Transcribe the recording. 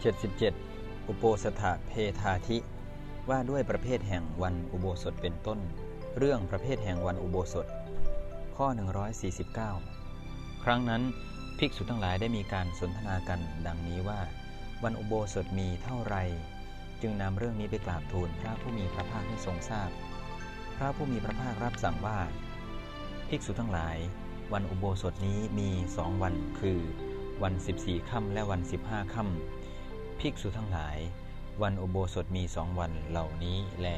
77 อุโปสถะเพทาธิ ว่าด้วยประเภทแห่งวันอุโบสถเป็นต้น เรื่องประเภทแห่งวันอุโบสถ ข้อ 149 ครั้งนั้นภิกษุทั้งหลายได้มีการสนทนากันดังนี้ว่า วันอุโบสถมีเท่าไร จึงนำเรื่องนี้ไปกราบทูลพระผู้มีพระภาคให้ทรงทราบ พระผู้มีพระภาครับสั่งว่า ภิกษุทั้งหลาย วันอุโบสถนี้มีสองวันคือวัน 14ค่ำและวัน 15ค่ำ ภิกษุทั้งหลาย วันอุโบสถมีสองวันเหล่านี้แล